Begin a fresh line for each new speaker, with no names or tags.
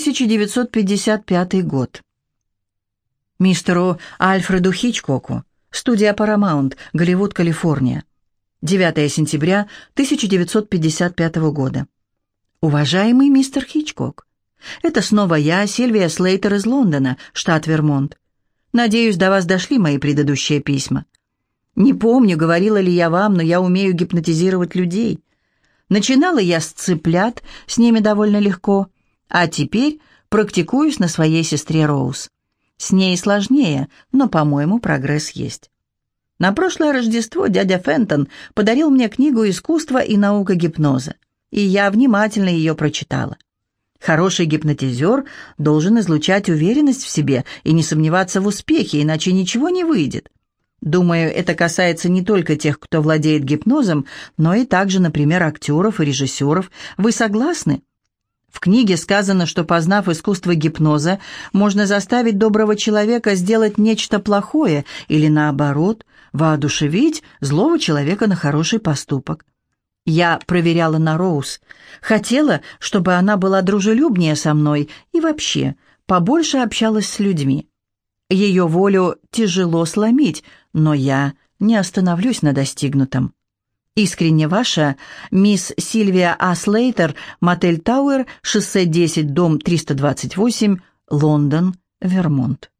1955 год. Мистеру Альфреду Хичкоку. Студия Paramount, Голливуд, Калифорния. 9 сентября 1955 года. Уважаемый мистер Хичкок, это снова я, Сильвия Слейтер из Лондона, штат Вермонт. Надеюсь, до вас дошли мои предыдущие письма. Не помню, говорила ли я вам, но я умею гипнотизировать людей. Начинала я с цыплят, с ними довольно легко, а теперь практикуюсь на своей сестре Роуз. С ней сложнее, но, по-моему, прогресс есть. На прошлое Рождество дядя Фентон подарил мне книгу «Искусство и наука гипноза», и я внимательно ее прочитала. Хороший гипнотизер должен излучать уверенность в себе и не сомневаться в успехе, иначе ничего не выйдет. Думаю, это касается не только тех, кто владеет гипнозом, но и также, например, актеров и режиссеров. Вы согласны? В книге сказано, что, познав искусство гипноза, можно заставить доброго человека сделать нечто плохое или, наоборот, воодушевить злого человека на хороший поступок. Я проверяла на Роуз. Хотела, чтобы она была дружелюбнее со мной и вообще побольше общалась с людьми. Ее волю тяжело сломить, но я не остановлюсь на достигнутом. Искренне ваша, мисс Сильвия А. Слейтер, мотель Тауэр, шоссе 10, дом 328, Лондон, Вермонт.